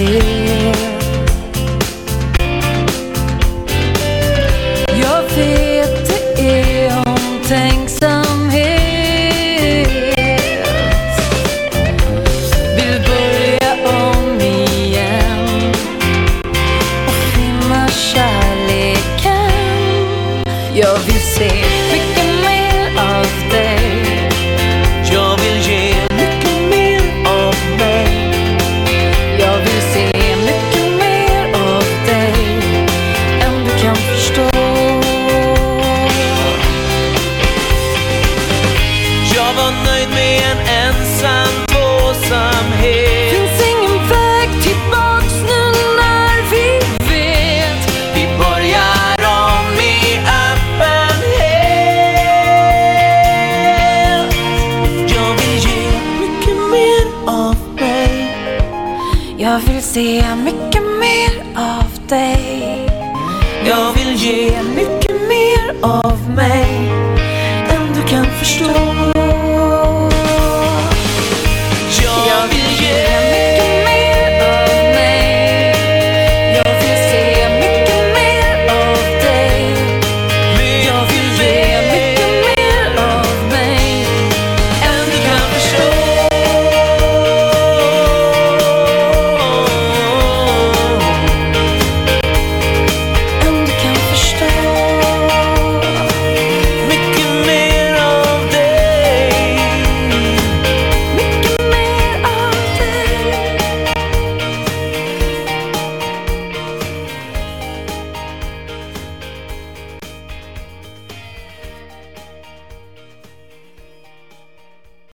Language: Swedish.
here Jag vill se mycket mer av dig. Jag vill ge mycket mer av mig.